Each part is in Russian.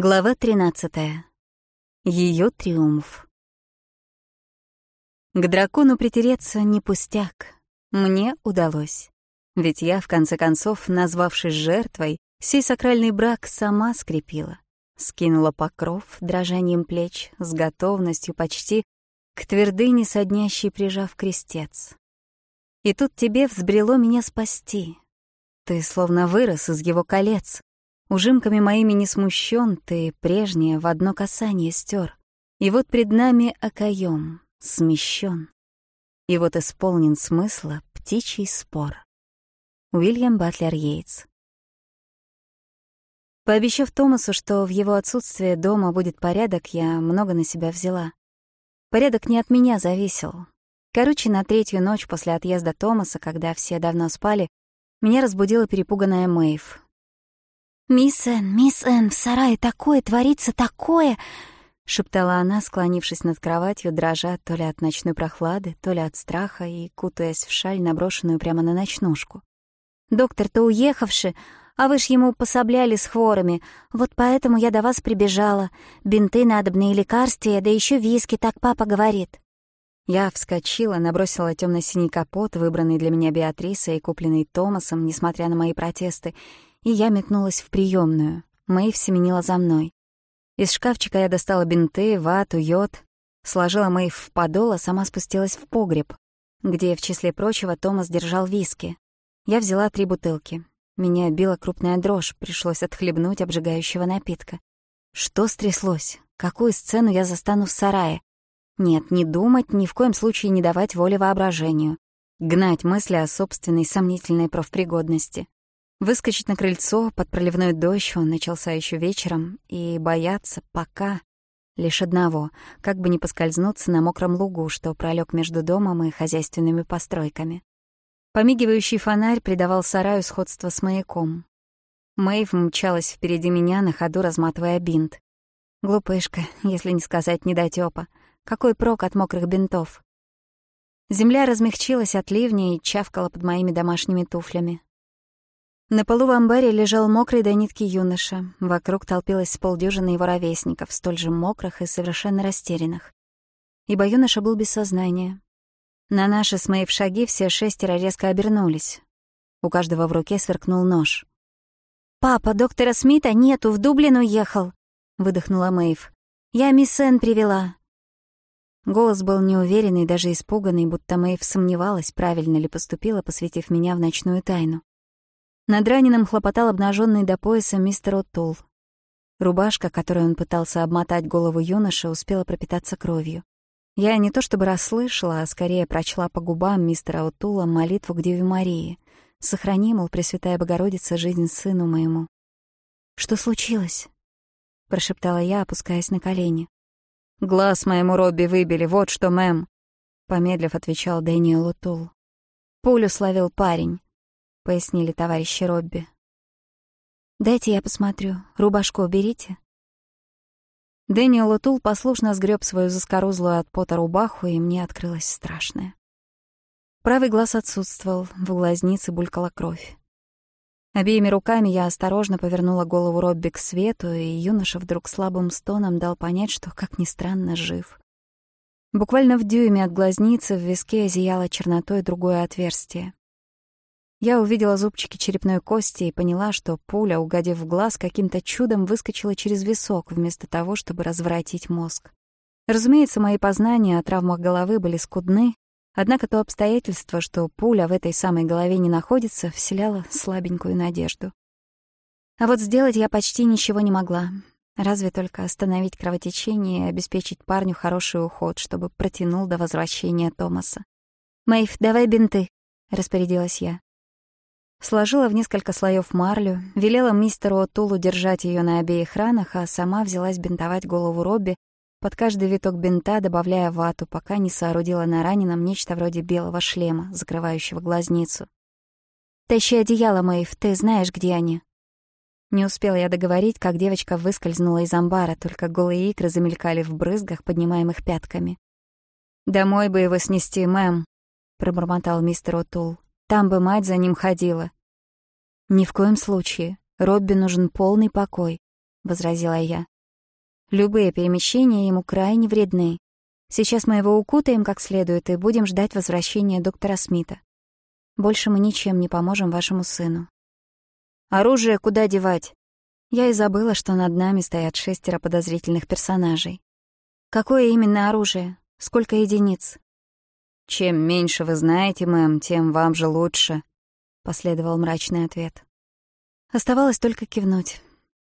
Глава 13. Ее триумф. К дракону притереться не пустяк. Мне удалось. Ведь я, в конце концов, назвавшись жертвой, сей сакральный брак сама скрепила. Скинула покров дрожанием плеч, с готовностью почти к твердыне соднящей прижав крестец. И тут тебе взбрело меня спасти. Ты словно вырос из его колец, ужимками моими не смущен ты, прежнее в одно касание стер. И вот пред нами окоем, смещен. И вот исполнен смысла птичий спор. Уильям Батлер Йейтс Пообещав Томасу, что в его отсутствие дома будет порядок, я много на себя взяла. Порядок не от меня зависел. Короче, на третью ночь после отъезда Томаса, когда все давно спали, меня разбудила перепуганная Мэйв, «Мисс Энн, мисс Энн, в сарае такое творится, такое!» Шептала она, склонившись над кроватью, дрожа то ли от ночной прохлады, то ли от страха и кутаясь в шаль, наброшенную прямо на ночнушку. «Доктор-то уехавший, а вы ж ему пособляли с хворами. Вот поэтому я до вас прибежала. Бинты, надобные лекарствия, да еще виски, так папа говорит». Я вскочила, набросила темно синий капот, выбранный для меня Беатрисой и купленный Томасом, несмотря на мои протесты, и я метнулась в приемную. Мэйв семенила за мной. Из шкафчика я достала бинты, вату, йод, сложила Мэйв в подол, а сама спустилась в погреб, где, в числе прочего, Томас держал виски. Я взяла три бутылки. Меня била крупная дрожь, пришлось отхлебнуть обжигающего напитка. Что стряслось? Какую сцену я застану в сарае? Нет, не думать, ни в коем случае не давать воли воображению. Гнать мысли о собственной сомнительной профпригодности. Выскочить на крыльцо под проливной дождь он начался еще вечером, и бояться пока лишь одного, как бы не поскользнуться на мокром лугу, что пролег между домом и хозяйственными постройками. Помигивающий фонарь придавал сараю сходство с маяком. Мэйв мчалась впереди меня, на ходу разматывая бинт. Глупышка, если не сказать недотёпа. Какой прок от мокрых бинтов? Земля размягчилась от ливня и чавкала под моими домашними туфлями. На полу в амбаре лежал мокрый до нитки юноша. Вокруг толпилась полдюжины его ровесников, столь же мокрых и совершенно растерянных. Ибо юноша был без сознания. На наши с моей в шаги все шестеро резко обернулись. У каждого в руке сверкнул нож. «Папа, доктора Смита нету, в Дублин уехал!» — выдохнула Мэйв. «Я мисс Энн привела!» Голос был неуверенный, даже испуганный, будто Мэйв сомневалась, правильно ли поступила, посвятив меня в ночную тайну. Над раненым хлопотал обнаженный до пояса мистер Оттул. Рубашка, которой он пытался обмотать голову юноши, успела пропитаться кровью. Я не то чтобы расслышала, а скорее прочла по губам мистера Оттула молитву к Деве Марии. «Сохрани, мол, Пресвятая Богородица, жизнь сыну моему». «Что случилось?» — прошептала я, опускаясь на колени. «Глаз моему Робби выбили, вот что, мэм!» — помедлив отвечал Дэниел Утул. Пулю словил парень пояснили товарищи Робби. «Дайте я посмотрю. Рубашку уберите». Дэниел Утул послушно сгреб свою заскорузлую от пота рубаху, и мне открылось страшное. Правый глаз отсутствовал, в глазнице булькала кровь. Обеими руками я осторожно повернула голову Робби к свету, и юноша вдруг слабым стоном дал понять, что, как ни странно, жив. Буквально в дюйме от глазницы в виске зияло чернотой другое отверстие. Я увидела зубчики черепной кости и поняла, что пуля, угодив в глаз, каким-то чудом выскочила через висок, вместо того, чтобы развратить мозг. Разумеется, мои познания о травмах головы были скудны, однако то обстоятельство, что пуля в этой самой голове не находится, вселяло слабенькую надежду. А вот сделать я почти ничего не могла. Разве только остановить кровотечение и обеспечить парню хороший уход, чтобы протянул до возвращения Томаса. «Мэйв, давай бинты», — распорядилась я. Сложила в несколько слоев марлю, велела мистеру Отулу держать ее на обеих ранах, а сама взялась бинтовать голову Робби, под каждый виток бинта добавляя вату, пока не соорудила на раненом нечто вроде белого шлема, закрывающего глазницу. «Тащи одеяло, Мэйв, ты знаешь, где они». Не успела я договорить, как девочка выскользнула из амбара, только голые икры замелькали в брызгах, поднимаемых пятками. «Домой бы его снести, мэм», — пробормотал мистер Отул. Там бы мать за ним ходила. «Ни в коем случае. Робби нужен полный покой», — возразила я. «Любые перемещения ему крайне вредны. Сейчас мы его укутаем как следует и будем ждать возвращения доктора Смита. Больше мы ничем не поможем вашему сыну». «Оружие куда девать?» Я и забыла, что над нами стоят шестеро подозрительных персонажей. «Какое именно оружие? Сколько единиц? Чем меньше вы знаете, мэм, тем вам же лучше, последовал мрачный ответ. Оставалось только кивнуть.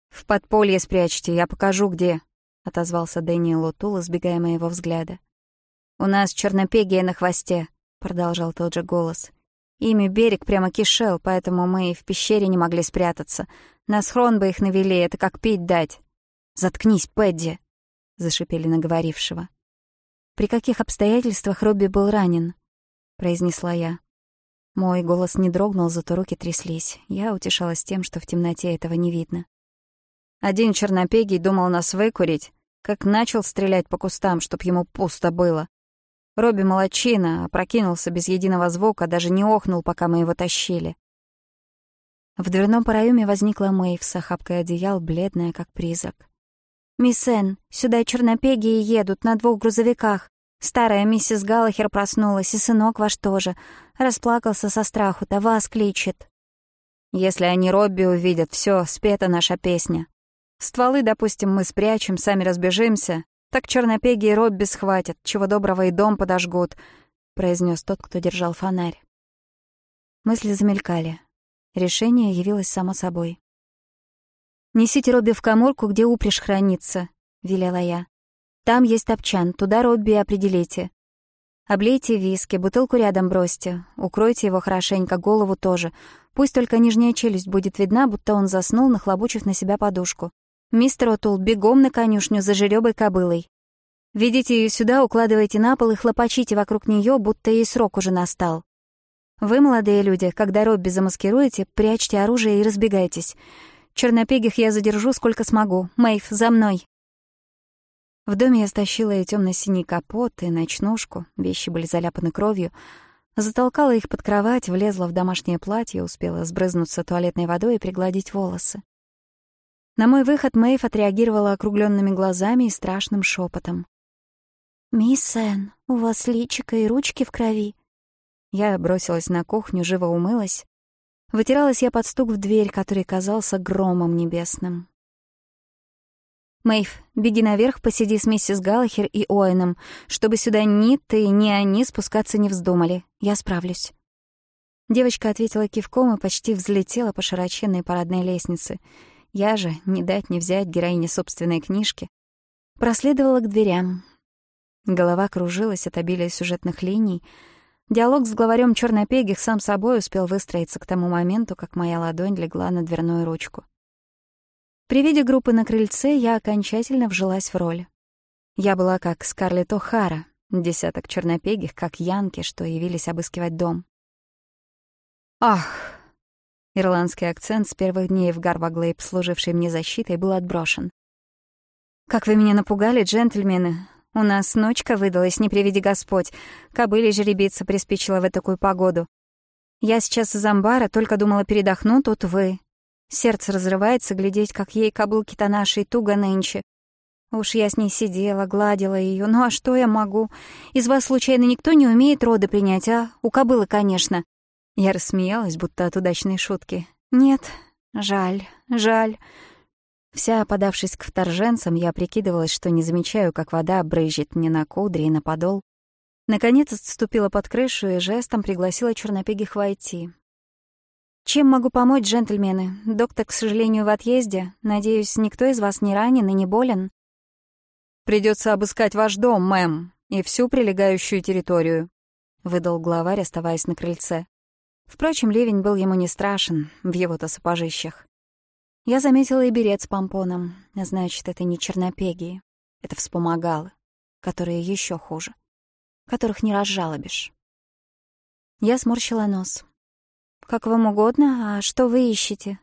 В подполье спрячьте, я покажу где, отозвался Дэниел Утул, избегая моего взгляда. У нас чернопегия на хвосте, продолжал тот же голос. Ими берег прямо кишел, поэтому мы и в пещере не могли спрятаться. На схрон бы их навели, это как пить дать. «Заткнись, Пэдди!» — зашипели наговорившего. «При каких обстоятельствах Робби был ранен?» — произнесла я. Мой голос не дрогнул, зато руки тряслись. Я утешалась тем, что в темноте этого не видно. Один чернопегий думал нас выкурить, как начал стрелять по кустам, чтоб ему пусто было. Робби молочина, опрокинулся без единого звука, даже не охнул, пока мы его тащили. В дверном проеме возникла Мэйв с охапкой одеял, бледная, как призрак. «Мисс Энн, сюда чернопегии едут на двух грузовиках. Старая миссис Галлахер проснулась, и сынок ваш тоже. Расплакался со страху-то, вас кличет. Если они Робби увидят, все, спета наша песня. Стволы, допустим, мы спрячем, сами разбежимся. Так чернопеги и Робби схватят, чего доброго и дом подожгут, — произнес тот, кто держал фонарь. Мысли замелькали. Решение явилось само собой. «Несите Робби в каморку, где упряжь хранится», — велела я. Там есть топчан, туда Робби определите. Облейте виски, бутылку рядом бросьте, укройте его хорошенько, голову тоже. Пусть только нижняя челюсть будет видна, будто он заснул, нахлобучив на себя подушку. Мистер Отул, бегом на конюшню за жеребой кобылой. Ведите ее сюда, укладывайте на пол и хлопочите вокруг нее, будто ей срок уже настал. Вы, молодые люди, когда Робби замаскируете, прячьте оружие и разбегайтесь. Чернопегих я задержу сколько смогу. Мэйв, за мной. В доме я стащила и темно синий капот, и ночнушку, вещи были заляпаны кровью, затолкала их под кровать, влезла в домашнее платье, успела сбрызнуться туалетной водой и пригладить волосы. На мой выход Мэйв отреагировала округленными глазами и страшным шепотом. «Мисс Энн, у вас личико и ручки в крови». Я бросилась на кухню, живо умылась. Вытиралась я под стук в дверь, который казался громом небесным. Мэйв, беги наверх, посиди с миссис Галлахер и Оэном, чтобы сюда ни ты, ни они спускаться не вздумали. Я справлюсь». Девочка ответила кивком и почти взлетела по широченной парадной лестнице. Я же, не дать не взять героине собственной книжки, проследовала к дверям. Голова кружилась от обилия сюжетных линий. Диалог с главарем чернопегих сам собой успел выстроиться к тому моменту, как моя ладонь легла на дверную ручку. При виде группы на крыльце я окончательно вжилась в роль. Я была как Скарлетт О'Хара, десяток чернопегих, как янки, что явились обыскивать дом. «Ах!» Ирландский акцент с первых дней в Гарваглейб, служивший мне защитой, был отброшен. «Как вы меня напугали, джентльмены! У нас ночка выдалась, не приведи Господь. кобыли жеребица приспичила в такую погоду. Я сейчас из амбара, только думала передохну, тут вы. Сердце разрывается глядеть, как ей каблуки-то нашей туго нынче. Уж я с ней сидела, гладила ее. Ну а что я могу? Из вас, случайно, никто не умеет роды принять, а? У кобылы, конечно. Я рассмеялась, будто от удачной шутки. Нет, жаль, жаль. Вся подавшись к вторженцам, я прикидывалась, что не замечаю, как вода брызжет мне на кудри и на подол. Наконец отступила под крышу и жестом пригласила чернопегих войти. Чем могу помочь, джентльмены? Доктор, к сожалению, в отъезде. Надеюсь, никто из вас не ранен и не болен. Придется обыскать ваш дом, мэм, и всю прилегающую территорию, выдал главарь, оставаясь на крыльце. Впрочем, ливень был ему не страшен в его-то сапожищах. Я заметила и берет с помпоном. Значит, это не чернопегии. Это вспомогалы, которые еще хуже, которых не разжалобишь. Я сморщила нос. «Как вам угодно, а что вы ищете?»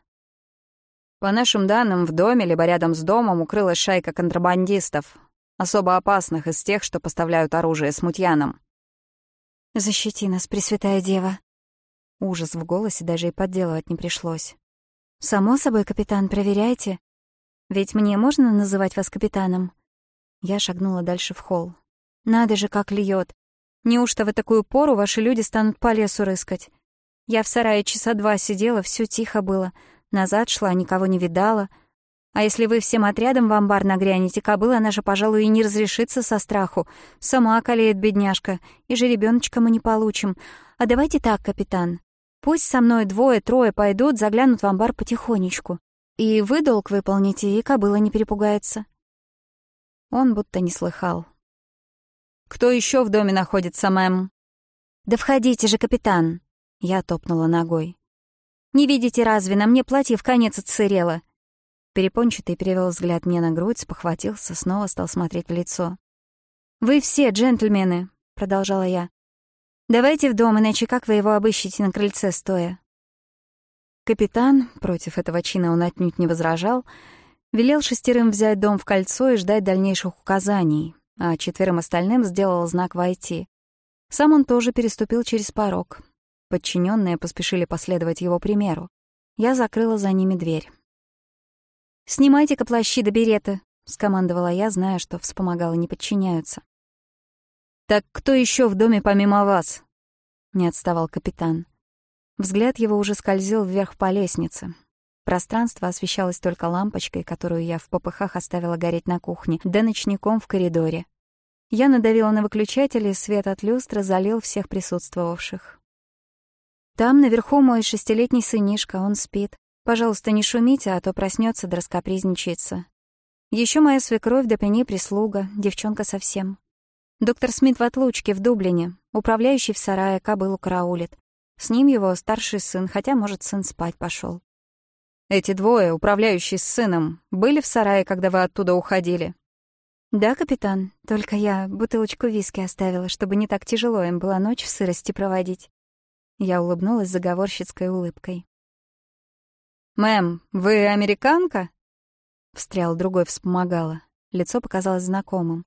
По нашим данным, в доме либо рядом с домом укрылась шайка контрабандистов, особо опасных из тех, что поставляют оружие смутьянам. «Защити нас, Пресвятая Дева!» Ужас в голосе даже и подделывать не пришлось. «Само собой, капитан, проверяйте. Ведь мне можно называть вас капитаном?» Я шагнула дальше в холл. «Надо же, как льет! Неужто в такую пору ваши люди станут по лесу рыскать? Я в сарае часа два сидела, все тихо было. Назад шла, никого не видала. А если вы всем отрядом в амбар нагрянете, кобыла наша, пожалуй, и не разрешится со страху. Сама калеет бедняжка, и жеребёночка мы не получим. А давайте так, капитан. Пусть со мной двое-трое пойдут, заглянут в амбар потихонечку. И вы долг выполните, и кобыла не перепугается». Он будто не слыхал. «Кто еще в доме находится, мэм?» «Да входите же, капитан!» Я топнула ногой. «Не видите разве, на мне платье в конец отсырело!» Перепончатый перевел взгляд мне на грудь, похватился, снова стал смотреть в лицо. «Вы все джентльмены», — продолжала я. «Давайте в дом, иначе как вы его обыщете на крыльце стоя?» Капитан, против этого чина он отнюдь не возражал, велел шестерым взять дом в кольцо и ждать дальнейших указаний, а четверым остальным сделал знак «Войти». Сам он тоже переступил через порог, Подчиненные поспешили последовать его примеру. Я закрыла за ними дверь. «Снимайте-ка плащи до берета», — скомандовала я, зная, что вспомогала не подчиняются. «Так кто еще в доме помимо вас?» — не отставал капитан. Взгляд его уже скользил вверх по лестнице. Пространство освещалось только лампочкой, которую я в попыхах оставила гореть на кухне, да ночником в коридоре. Я надавила на выключатель, и свет от люстры залил всех присутствовавших. Там наверху мой шестилетний сынишка, он спит. Пожалуйста, не шумите, а то проснется драскопризничается. Еще моя свекровь, да при прислуга, девчонка совсем. Доктор Смит в отлучке, в Дублине. Управляющий в сарае кобылу караулит. С ним его старший сын, хотя, может, сын спать пошел. Эти двое, управляющий с сыном, были в сарае, когда вы оттуда уходили? «Да, капитан, только я бутылочку виски оставила, чтобы не так тяжело им было ночь в сырости проводить». Я улыбнулась заговорщицкой улыбкой. «Мэм, вы американка?» Встрял другой, вспомогала. Лицо показалось знакомым.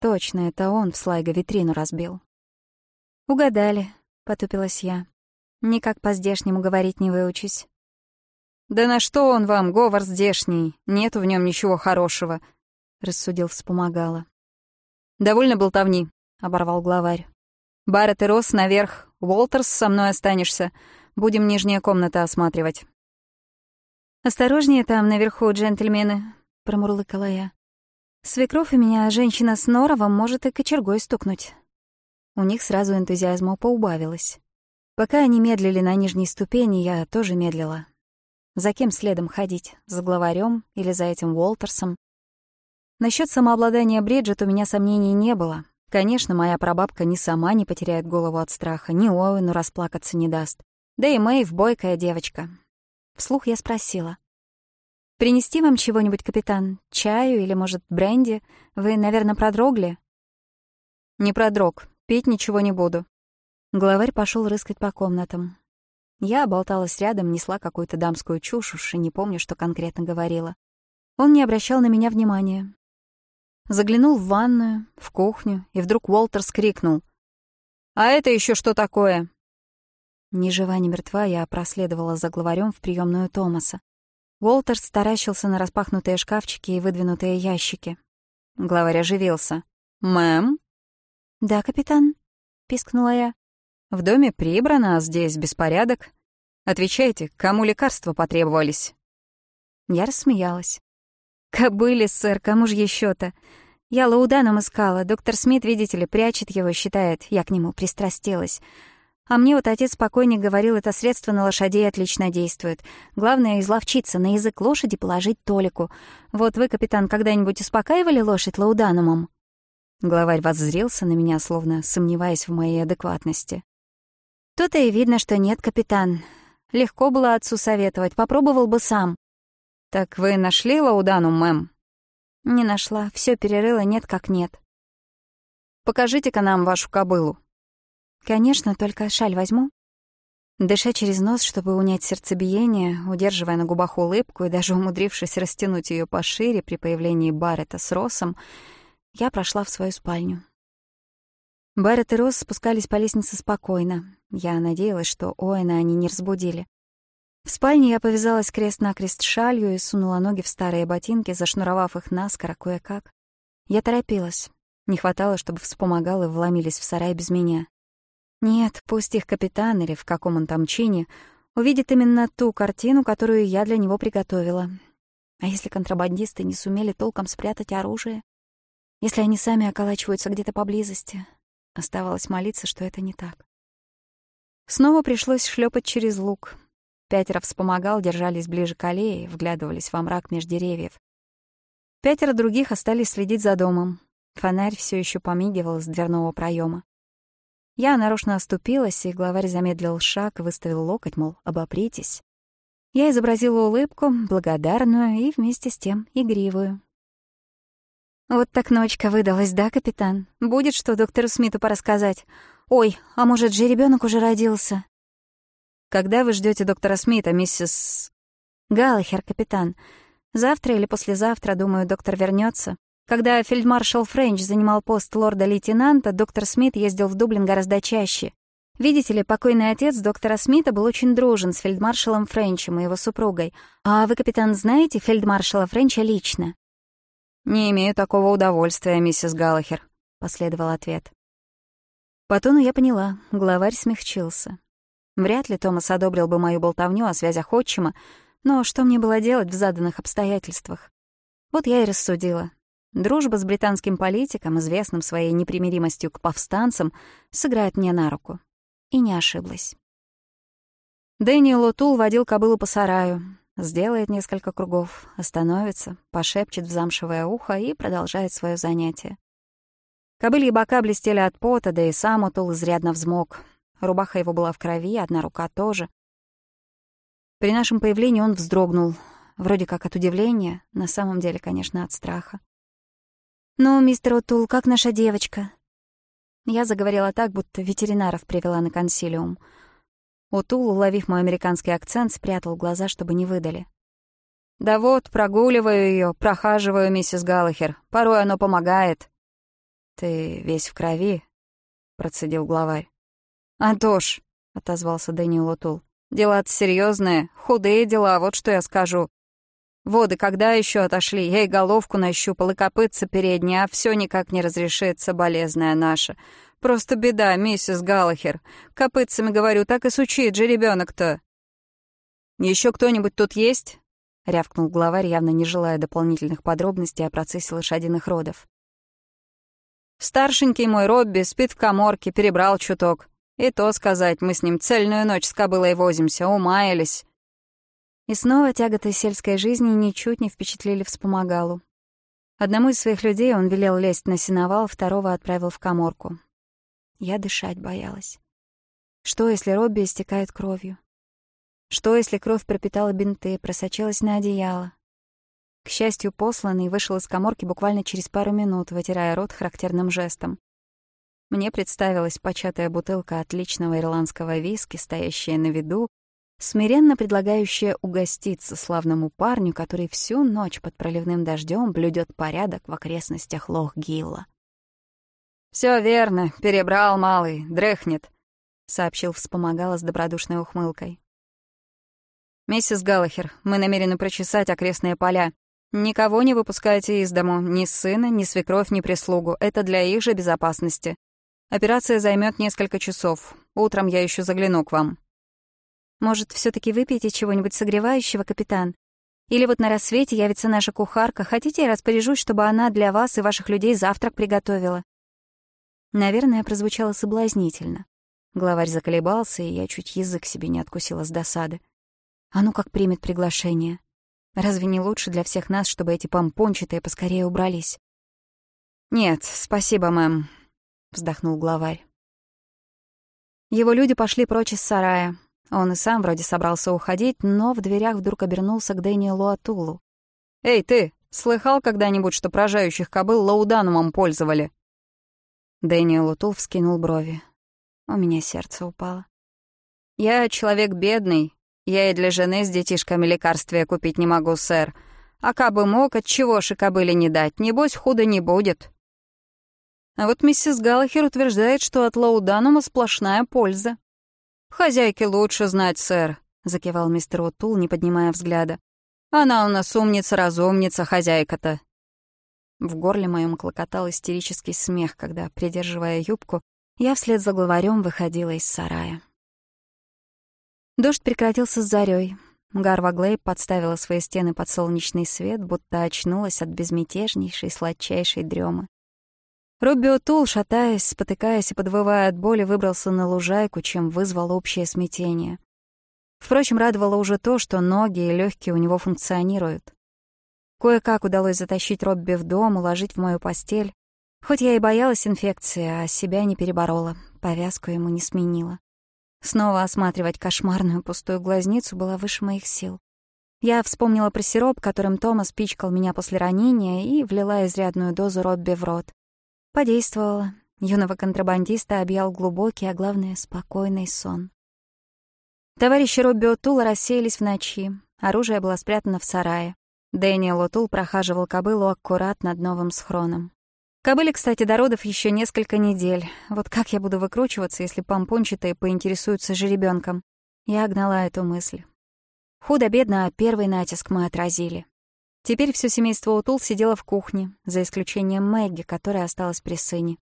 Точно, это он в слайго витрину разбил. «Угадали», — потупилась я. «Никак по-здешнему говорить не выучусь». «Да на что он вам, говор здешний? Нету в нем ничего хорошего», — рассудил вспомогала. «Довольно болтовни», — оборвал главарь. Барретт и Росс наверх. Уолтерс, со мной останешься. Будем нижняя комната осматривать». «Осторожнее там, наверху, джентльмены», — промурлыкала я. «Свекров и меня женщина с норовом может и кочергой стукнуть». У них сразу энтузиазма поубавилось. Пока они медлили на нижней ступени, я тоже медлила. За кем следом ходить? За главарем или за этим Уолтерсом? Насчет самообладания Бриджит у меня сомнений не было. Конечно, моя прабабка ни сама не потеряет голову от страха, ни Оуэну расплакаться не даст. Да и Мэйв — бойкая девочка. Вслух я спросила. «Принести вам чего-нибудь, капитан? Чаю или, может, бренди? Вы, наверное, продрогли?» «Не продрог. Пить ничего не буду». Главарь пошел рыскать по комнатам. Я оболталась рядом, несла какую-то дамскую чушь, уж и не помню, что конкретно говорила. Он не обращал на меня внимания. Заглянул в ванную, в кухню, и вдруг Уолтер скрикнул. «А это еще что такое?» Ни жива, ни мертва я проследовала за главарем в приемную Томаса. Уолтер старащился на распахнутые шкафчики и выдвинутые ящики. Главарь оживился. «Мэм?» «Да, капитан», — пискнула я. «В доме прибрано, а здесь беспорядок. Отвечайте, кому лекарства потребовались?» Я рассмеялась. «Кобыли, сэр, кому же еще то Я Лауданом искала. Доктор Смит, видите ли, прячет его, считает. Я к нему пристрастилась. А мне вот отец покойник говорил, это средство на лошадей отлично действует. Главное — изловчиться, на язык лошади положить толику. Вот вы, капитан, когда-нибудь успокаивали лошадь Лауданумом?» Главарь воззрелся на меня, словно сомневаясь в моей адекватности. «То-то и видно, что нет, капитан. Легко было отцу советовать, попробовал бы сам. «Так вы нашли Лаудану, мэм?» «Не нашла. Все перерыла нет как нет». «Покажите-ка нам вашу кобылу». «Конечно, только шаль возьму». Дыша через нос, чтобы унять сердцебиение, удерживая на губах улыбку и даже умудрившись растянуть ее пошире при появлении Баррета с Росом, я прошла в свою спальню. Баррет и Росс спускались по лестнице спокойно. Я надеялась, что Оэна они не разбудили. В спальне я повязалась крест-накрест шалью и сунула ноги в старые ботинки, зашнуровав их наскоро кое-как. Я торопилась. Не хватало, чтобы вспомогалы вломились в сарай без меня. Нет, пусть их капитан или в каком он там чине увидит именно ту картину, которую я для него приготовила. А если контрабандисты не сумели толком спрятать оружие? Если они сами околачиваются где-то поблизости? Оставалось молиться, что это не так. Снова пришлось шлепать через луг. Пятеро вспомогал, держались ближе к аллее, вглядывались во мрак меж деревьев. Пятеро других остались следить за домом. Фонарь все еще помигивал с дверного проема. Я нарочно оступилась, и главарь замедлил шаг, выставил локоть, мол, обопритесь. Я изобразила улыбку, благодарную и вместе с тем игривую. «Вот так ночка выдалась, да, капитан? Будет что доктору Смиту порассказать? Ой, а может, же жеребёнок уже родился?» Когда вы ждете доктора Смита, миссис... Галлахер, капитан. Завтра или послезавтра, думаю, доктор вернется. Когда фельдмаршал Френч занимал пост лорда-лейтенанта, доктор Смит ездил в Дублин гораздо чаще. Видите ли, покойный отец доктора Смита был очень дружен с фельдмаршалом Френчем и его супругой. А вы, капитан, знаете фельдмаршала Френча лично? «Не имею такого удовольствия, миссис Галлахер», — последовал ответ. По тону я поняла, главарь смягчился. Вряд ли Томас одобрил бы мою болтовню о связях отчима, но что мне было делать в заданных обстоятельствах? Вот я и рассудила. Дружба с британским политиком, известным своей непримиримостью к повстанцам, сыграет мне на руку. И не ошиблась. Дэниел Отул водил кобылу по сараю, сделает несколько кругов, остановится, пошепчет в замшевое ухо и продолжает свое занятие. Кобыльи бока блестели от пота, да и сам Отул изрядно взмок — Рубаха его была в крови, одна рука тоже. При нашем появлении он вздрогнул, вроде как от удивления, на самом деле, конечно, от страха. «Ну, мистер Утул, как наша девочка?» Я заговорила так, будто ветеринаров привела на консилиум. Утул, уловив мой американский акцент, спрятал глаза, чтобы не выдали. «Да вот, прогуливаю ее, прохаживаю, миссис Галлахер. Порой оно помогает». «Ты весь в крови», — процедил главарь. «Антош», — отозвался Данила Отул. — «дела-то серьезные, худые дела, вот что я скажу. Воды когда еще отошли? Я и головку нащупал, и копытца передние, а все никак не разрешится, болезная наша. Просто беда, миссис Галлахер. Копытцами, говорю, так и сучит же ребенок-то». Еще кто-нибудь тут есть?» — рявкнул главарь, явно не желая дополнительных подробностей о процессе лошадиных родов. «Старшенький мой Робби спит в коморке, перебрал чуток», и то сказать, мы с ним цельную ночь с кобылой возимся, умаялись. И снова тяготы сельской жизни ничуть не впечатлили вспомогалу. Одному из своих людей он велел лезть на сеновал, второго отправил в коморку. Я дышать боялась. Что, если Робби истекает кровью? Что, если кровь пропитала бинты, просочилась на одеяло? К счастью, посланный вышел из коморки буквально через пару минут, вытирая рот характерным жестом. Мне представилась початая бутылка отличного ирландского виски, стоящая на виду, смиренно предлагающая угоститься славному парню, который всю ночь под проливным дождем блюдет порядок в окрестностях Лох-Гилла. «Все верно, перебрал малый, дрыхнет», — сообщил вспомогала с добродушной ухмылкой. «Миссис Галлахер, мы намерены прочесать окрестные поля. Никого не выпускайте из дому, ни сына, ни свекровь, ни прислугу. Это для их же безопасности. Операция займет несколько часов. Утром я еще загляну к вам». «Может, все таки выпьете чего-нибудь согревающего, капитан? Или вот на рассвете явится наша кухарка. Хотите, я распоряжусь, чтобы она для вас и ваших людей завтрак приготовила?» Наверное, прозвучало соблазнительно. Главарь заколебался, и я чуть язык себе не откусила с досады. «А ну как примет приглашение? Разве не лучше для всех нас, чтобы эти помпончатые поскорее убрались?» «Нет, спасибо, мэм вздохнул главарь. Его люди пошли прочь из сарая. Он и сам вроде собрался уходить, но в дверях вдруг обернулся к Дэниелу Атулу. «Эй, ты, слыхал когда-нибудь, что прожающих кобыл лауданумом пользовали?» Дэниел Атул вскинул брови. У меня сердце упало. «Я человек бедный. Я и для жены с детишками лекарствия купить не могу, сэр. А кабы мог, отчего ж и кобыле не дать? Небось, худо не будет». А вот миссис Галлахер утверждает, что от Лауданума сплошная польза. «Хозяйке лучше знать, сэр», — закивал мистер Утул, не поднимая взгляда. «Она у нас умница-разумница, хозяйка-то». В горле моем клокотал истерический смех, когда, придерживая юбку, я вслед за главарем выходила из сарая. Дождь прекратился с зарей. Гарва Глейб подставила свои стены под солнечный свет, будто очнулась от безмятежнейшей, сладчайшей дремы. Робби тул, шатаясь, спотыкаясь и подвывая от боли, выбрался на лужайку, чем вызвал общее смятение. Впрочем, радовало уже то, что ноги и легкие у него функционируют. Кое-как удалось затащить Робби в дом, уложить в мою постель. Хоть я и боялась инфекции, а себя не переборола, повязку ему не сменила. Снова осматривать кошмарную пустую глазницу было выше моих сил. Я вспомнила про сироп, которым Томас пичкал меня после ранения, и влила изрядную дозу Робби в рот. Подействовало. Юного контрабандиста объял глубокий, а главное, спокойный сон. Товарищи Робби Отула рассеялись в ночи. Оружие было спрятано в сарае. Дэниел Отул прохаживал кобылу аккурат над новым схроном. Кобыле, кстати, до родов еще несколько недель. Вот как я буду выкручиваться, если помпончатые поинтересуются жеребенком? Я огнала эту мысль. Худо-бедно, а первый натиск мы отразили. Теперь все семейство Утул сидело в кухне, за исключением Мэгги, которая осталась при сыне.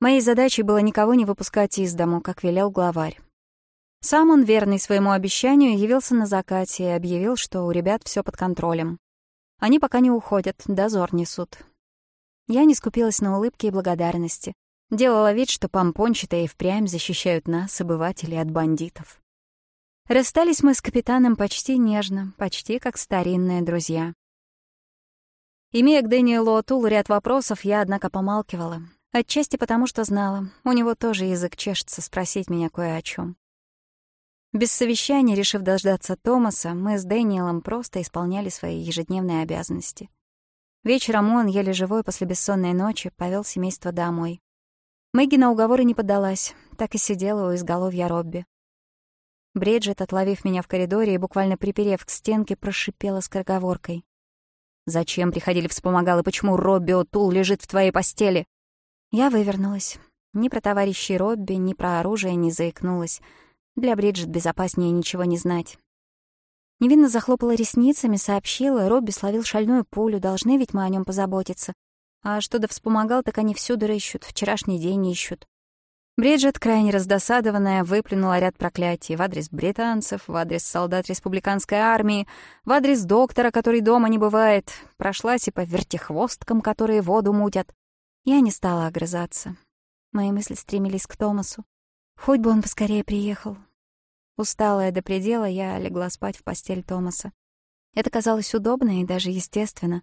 Моей задачей было никого не выпускать из дому, как велел главарь. Сам он, верный своему обещанию, явился на закате и объявил, что у ребят все под контролем. Они пока не уходят, дозор несут. Я не скупилась на улыбки и благодарности. Делала вид, что помпончатые и впрямь защищают нас, обывателей, от бандитов. Расстались мы с капитаном почти нежно, почти как старинные друзья. Имея к Дэниелу Отулу ряд вопросов, я, однако, помалкивала. Отчасти потому, что знала. У него тоже язык чешется спросить меня кое о чем. Без совещания, решив дождаться Томаса, мы с Дэниелом просто исполняли свои ежедневные обязанности. Вечером он, еле живой после бессонной ночи, повел семейство домой. Мэгги на уговоры не поддалась, так и сидела у изголовья Робби. Бриджит, отловив меня в коридоре и буквально приперев к стенке, прошипела скороговоркой. Зачем приходили, вспомогал и почему Робби О'Тул лежит в твоей постели? Я вывернулась. Ни про товарищей Робби, ни про оружие не заикнулась. Для Бриджит безопаснее ничего не знать. Невинно захлопала ресницами, сообщила, Робби словил шальную пулю, должны ведь мы о нем позаботиться. А что да вспомогал, так они всюду ищут, вчерашний день ищут. Бриджит крайне раздосадованная выплюнула ряд проклятий в адрес британцев, в адрес солдат республиканской армии, в адрес доктора, который дома не бывает, прошлась и по вертихвосткам, которые воду мутят. Я не стала огрызаться. Мои мысли стремились к Томасу. Хоть бы он поскорее приехал. Усталая до предела, я легла спать в постель Томаса. Это казалось удобно и даже естественно.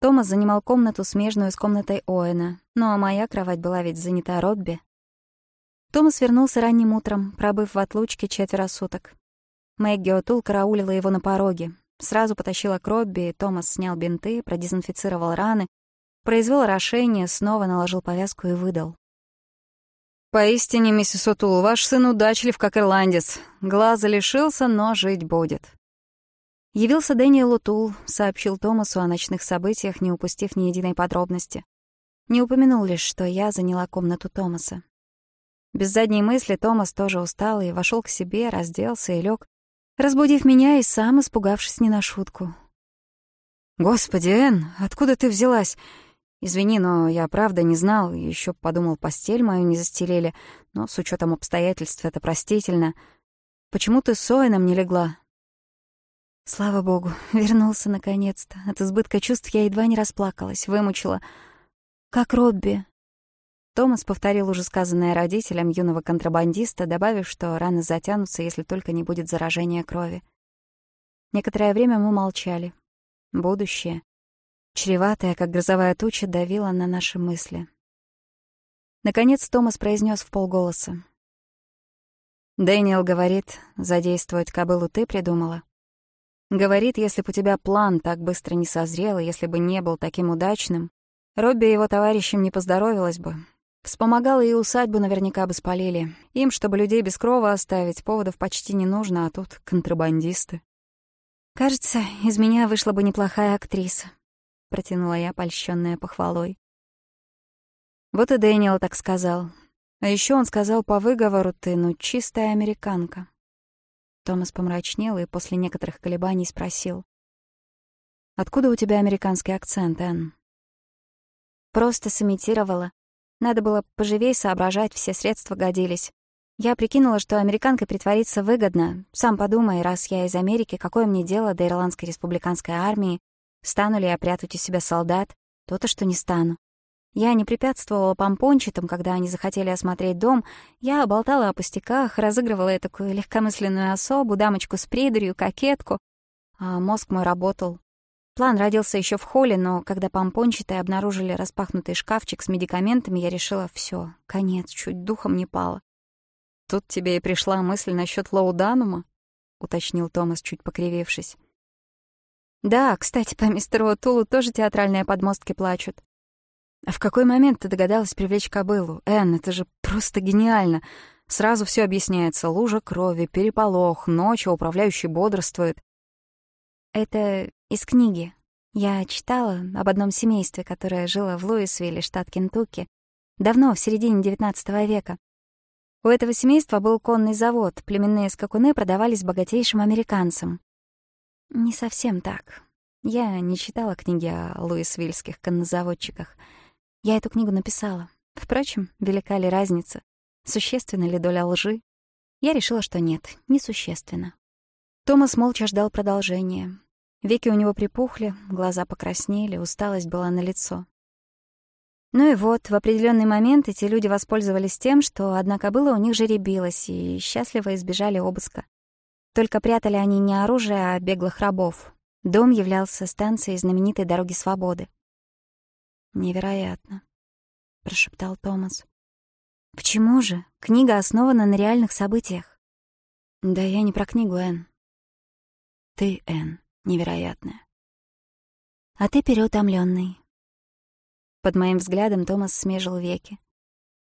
Томас занимал комнату, смежную с комнатой Оэна, ну а моя кровать была ведь занята Робби, Томас вернулся ранним утром, пробыв в отлучке четверо суток. Мэгги Отул караулила его на пороге. Сразу потащила к Робби, Томас снял бинты, продезинфицировал раны, произвел орошение, снова наложил повязку и выдал. «Поистине, миссис Отул, ваш сын удачлив, как ирландец. Глаза лишился, но жить будет». Явился Дэниел Утул, сообщил Томасу о ночных событиях, не упустив ни единой подробности. Не упомянул лишь, что я заняла комнату Томаса. Без задней мысли Томас тоже устал и вошел к себе, разделся и лег, разбудив меня и сам испугавшись не на шутку. «Господи, Энн, откуда ты взялась? Извини, но я правда не знал, еще подумал, постель мою не застелили, но с учетом обстоятельств это простительно. Почему ты с Оэном не легла?» Слава богу, вернулся наконец-то. От избытка чувств я едва не расплакалась, вымучила. «Как Робби?» Томас повторил уже сказанное родителям юного контрабандиста, добавив, что раны затянутся, если только не будет заражения крови. Некоторое время мы молчали. Будущее. Чреватое, как грозовая туча, давило на наши мысли. Наконец Томас произнес в полголоса. «Дэниел говорит, задействовать кобылу ты придумала. Говорит, если бы у тебя план так быстро не созрел, и если бы не был таким удачным, Робби и его товарищам не поздоровилось бы, Вспомогала и усадьбу наверняка бы спалили. Им, чтобы людей без крова оставить, поводов почти не нужно, а тут контрабандисты. «Кажется, из меня вышла бы неплохая актриса», — протянула я, польщённая похвалой. Вот и Дэниел так сказал. А еще он сказал по выговору «ты, ну, чистая американка». Томас помрачнел и после некоторых колебаний спросил. «Откуда у тебя американский акцент, Энн?» «Просто сымитировала», надо было поживей соображать, все средства годились. Я прикинула, что американкой притвориться выгодно. Сам подумай, раз я из Америки, какое мне дело до Ирландской республиканской армии? Стану ли я прятать у себя солдат? То-то, что не стану. Я не препятствовала помпончатым, когда они захотели осмотреть дом. Я болтала о пустяках, разыгрывала такую легкомысленную особу, дамочку с придурью, кокетку. А мозг мой работал, План родился еще в холле, но когда помпончатые обнаружили распахнутый шкафчик с медикаментами, я решила все, конец, чуть духом не пало. «Тут тебе и пришла мысль насчет Лоуданума?» — уточнил Томас, чуть покривившись. «Да, кстати, по мистеру Отулу тоже театральные подмостки плачут». «А в какой момент ты догадалась привлечь кобылу? Энн, это же просто гениально! Сразу все объясняется. Лужа крови, переполох, ночь, а управляющий бодрствует. Это из книги. Я читала об одном семействе, которое жило в Луисвилле, штат Кентукки, давно, в середине XIX века. У этого семейства был конный завод, племенные скакуны продавались богатейшим американцам. Не совсем так. Я не читала книги о луисвильских коннозаводчиках. Я эту книгу написала. Впрочем, велика ли разница? Существенна ли доля лжи? Я решила, что нет, несущественно. Томас молча ждал продолжения. Веки у него припухли, глаза покраснели, усталость была на лицо. Ну и вот, в определенный момент эти люди воспользовались тем, что однако было у них жеребилась, и счастливо избежали обыска. Только прятали они не оружие, а беглых рабов. Дом являлся станцией знаменитой Дороги Свободы. «Невероятно», — прошептал Томас. «Почему же? Книга основана на реальных событиях». «Да я не про книгу, Энн». «Ты, Энн», невероятное. «А ты переутомленный. Под моим взглядом Томас смежил веки.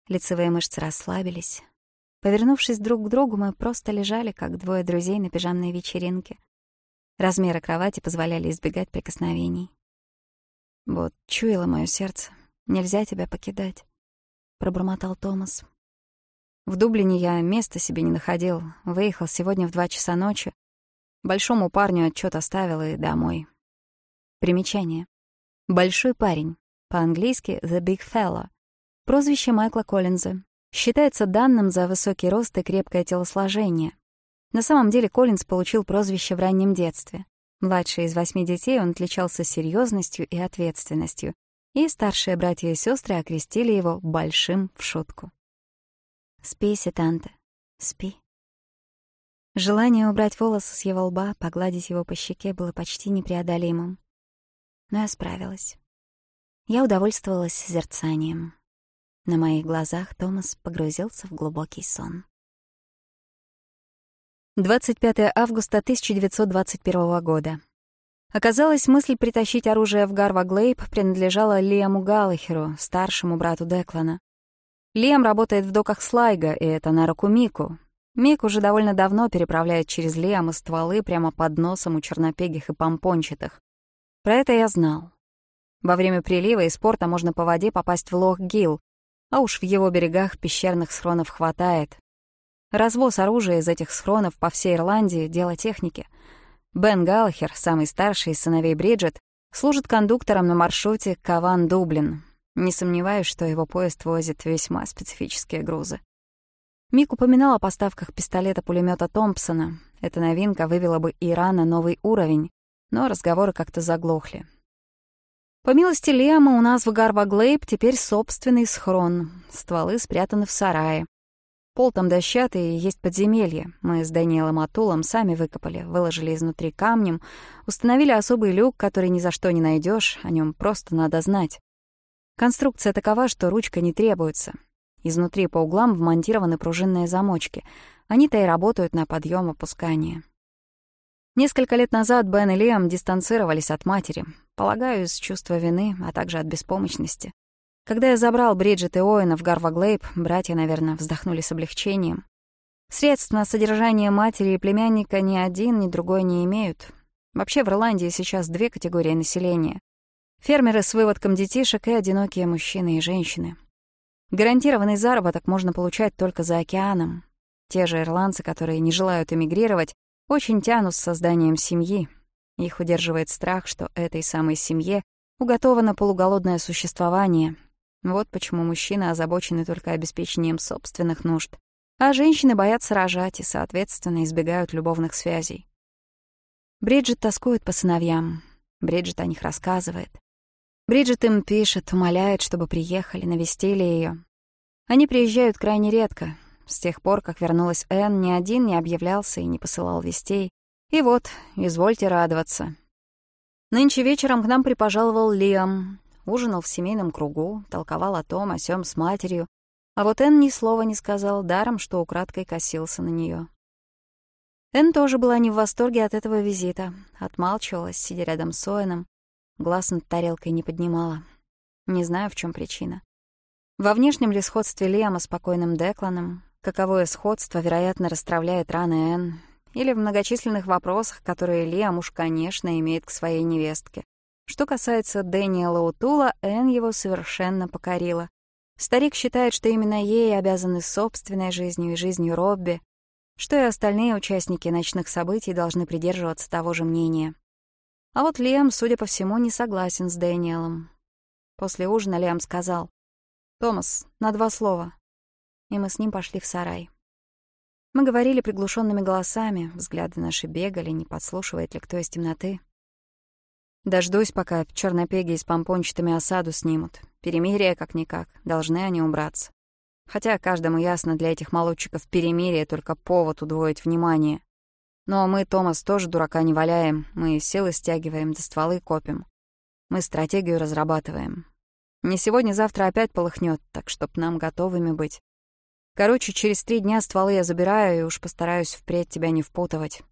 Лицевые мышцы расслабились. Повернувшись друг к другу, мы просто лежали, как двое друзей на пижамной вечеринке. Размеры кровати позволяли избегать прикосновений. «Вот чуяло мое сердце. Нельзя тебя покидать», — пробормотал Томас. «В Дублине я места себе не находил. Выехал сегодня в два часа ночи, Большому парню отчет оставила и домой. Примечание. «Большой парень», по-английски «the big fella», прозвище Майкла Коллинза, считается данным за высокий рост и крепкое телосложение. На самом деле Коллинз получил прозвище в раннем детстве. Младший из восьми детей он отличался серьезностью и ответственностью, и старшие братья и сестры окрестили его «большим» в шутку. «Спи, Сетанте, спи». Желание убрать волосы с его лба, погладить его по щеке было почти непреодолимым. Но я справилась. Я удовольствовалась созерцанием. На моих глазах Томас погрузился в глубокий сон. 25 августа 1921 года. Оказалось, мысль притащить оружие в Гарва Глейб принадлежала Лиаму Галлахеру, старшему брату Деклана. Лиам работает в доках Слайга, и это на руку Мику, Мик уже довольно давно переправляет через Лиам стволы прямо под носом у чернопегих и помпончатых. Про это я знал. Во время прилива и спорта можно по воде попасть в лох Гил, а уж в его берегах пещерных схронов хватает. Развоз оружия из этих схронов по всей Ирландии — дело техники. Бен Галлахер, самый старший из сыновей Бриджит, служит кондуктором на маршруте Каван-Дублин. Не сомневаюсь, что его поезд возит весьма специфические грузы. Мик поминал о поставках пистолета-пулемета Томпсона. Эта новинка вывела бы Иран на новый уровень, но разговоры как-то заглохли. По милости Лема у нас в Гарбаглейб теперь собственный схрон. Стволы спрятаны в сарае. Пол там дощатый, есть подземелье. Мы с Даниэлом Атулом сами выкопали, выложили изнутри камнем, установили особый люк, который ни за что не найдешь, о нем просто надо знать. Конструкция такова, что ручка не требуется. Изнутри по углам вмонтированы пружинные замочки. Они-то и работают на подъем опускание. Несколько лет назад Бен и Лиам дистанцировались от матери, полагаю, из чувства вины, а также от беспомощности. Когда я забрал Бриджит и Оэна в Гарваглейб, братья, наверное, вздохнули с облегчением. Средств на содержание матери и племянника ни один, ни другой не имеют. Вообще в Ирландии сейчас две категории населения. Фермеры с выводком детишек и одинокие мужчины и женщины — Гарантированный заработок можно получать только за океаном. Те же ирландцы, которые не желают эмигрировать, очень тянут с созданием семьи. Их удерживает страх, что этой самой семье уготовано полуголодное существование. Вот почему мужчины озабочены только обеспечением собственных нужд, а женщины боятся рожать и, соответственно, избегают любовных связей. Бриджит тоскует по сыновьям. Бриджит о них рассказывает. Бриджит им пишет, умоляет, чтобы приехали, навестили ее. Они приезжают крайне редко. С тех пор, как вернулась Энн, ни один не объявлялся и не посылал вестей. И вот, извольте радоваться. Нынче вечером к нам припожаловал Лиам. Ужинал в семейном кругу, толковал о том, о сём с матерью. А вот Энн ни слова не сказал, даром, что украдкой косился на нее. Энн тоже была не в восторге от Глаз над тарелкой не поднимала. Не знаю, в чем причина. Во внешнем ли сходстве Лиама с покойным Декланом, каковое сходство, вероятно, расстравляет раны Энн, или в многочисленных вопросах, которые Лиам уж, конечно, имеет к своей невестке. Что касается Дэниела Утула, Энн его совершенно покорила. Старик считает, что именно ей обязаны собственной жизнью и жизнью Робби, что и остальные участники ночных событий должны придерживаться того же мнения. А вот Лем, судя по всему, не согласен с Дэниелом. После ужина Лем сказал. «Томас, на два слова». И мы с ним пошли в сарай. Мы говорили приглушенными голосами, взгляды наши бегали, не подслушивает ли кто из темноты. Дождусь, пока чернопеги с помпончатыми осаду снимут. Перемирие, как-никак, должны они убраться. Хотя каждому ясно, для этих молодчиков перемирие — только повод удвоить внимание. Но мы Томас тоже дурака не валяем, мы силы стягиваем, да стволы копим. Мы стратегию разрабатываем. Не сегодня-завтра опять полыхнет, так чтоб нам готовыми быть. Короче, через три дня стволы я забираю и уж постараюсь впредь тебя не впутывать.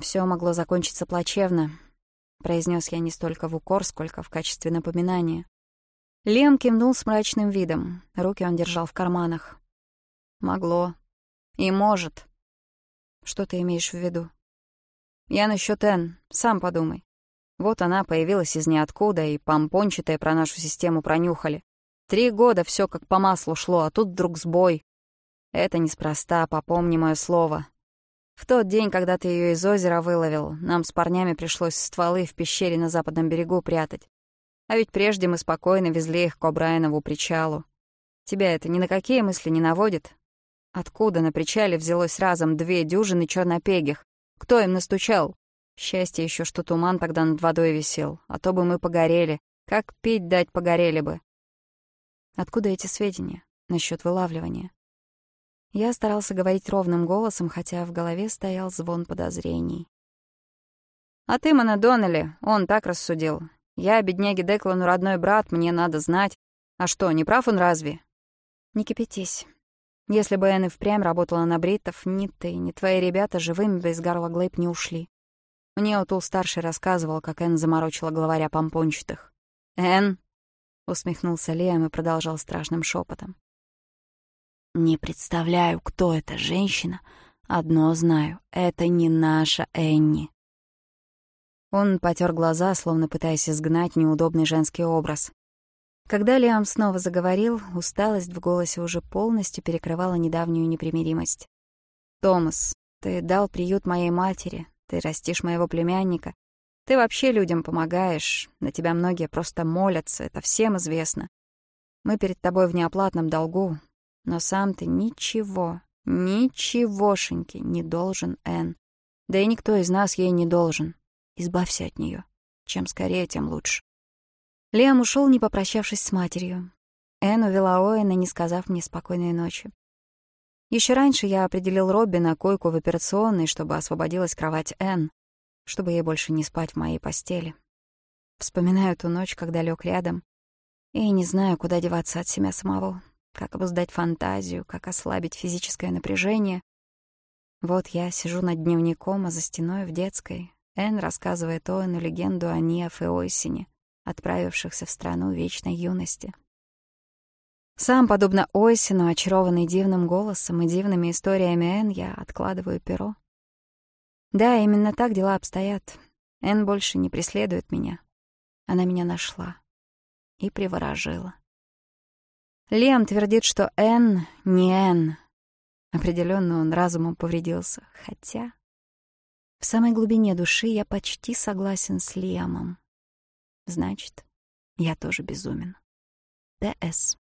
Все могло закончиться плачевно, произнес я не столько в укор, сколько в качестве напоминания. Лем кивнул с мрачным видом, руки он держал в карманах. Могло. И может что ты имеешь в виду? Я насчет Н. Сам подумай. Вот она появилась из ниоткуда, и помпончатые про нашу систему пронюхали. Три года все как по маслу шло, а тут вдруг сбой. Это неспроста, попомни мое слово. В тот день, когда ты ее из озера выловил, нам с парнями пришлось стволы в пещере на западном берегу прятать. А ведь прежде мы спокойно везли их к О'Брайенову причалу. Тебя это ни на какие мысли не наводит? Откуда, на причале взялось разом две дюжины чернопегих? Кто им настучал? Счастье еще, что туман тогда над водой висел, а то бы мы погорели. Как пить дать погорели бы. Откуда эти сведения насчет вылавливания? Я старался говорить ровным голосом, хотя в голове стоял звон подозрений. «А ты, Монадоннелли, он так рассудил. Я, бедняги Деклану, родной брат, мне надо знать. А что, не прав он разве?» «Не кипятись. Если бы Энн и впрямь работала на брейтов, ни ты, ни твои ребята живыми без из горла Глэйб не ушли. Мне отул старший рассказывал, как Энн заморочила главаря помпончатых. «Энн!» — усмехнулся Лиам и продолжал страшным шепотом. «Не представляю, кто эта женщина. Одно знаю — это не наша Энни». Он потер глаза, словно пытаясь изгнать неудобный женский образ. Когда далее снова заговорил, усталость в голосе уже полностью перекрывала недавнюю непримиримость. «Томас, ты дал приют моей матери, ты растишь моего племянника, ты вообще людям помогаешь, на тебя многие просто молятся, это всем известно. Мы перед тобой в неоплатном долгу, но сам ты ничего, ничегошеньки не должен, Энн. Да и никто из нас ей не должен. Избавься от нее. Чем скорее, тем лучше. Лиам ушел, не попрощавшись с матерью. Энн увела Оэна, не сказав мне спокойной ночи. Еще раньше я определил Робби на койку в операционной, чтобы освободилась кровать Энн, чтобы ей больше не спать в моей постели. Вспоминаю ту ночь, когда лег рядом, и не знаю, куда деваться от себя самого, как обуздать фантазию, как ослабить физическое напряжение. Вот я сижу над дневником, а за стеной в детской Энн рассказывает Оэну легенду о Ниаф и Ойсине — отправившихся в страну вечной юности. Сам, подобно Ойсину, очарованный дивным голосом и дивными историями Энн, я откладываю перо. Да, именно так дела обстоят. Энн больше не преследует меня. Она меня нашла и приворожила. Лем твердит, что Энн не Энн. Определенно он разумом повредился, хотя... В самой глубине души я почти согласен с Лемом. Значит, я тоже безумен. Т.С.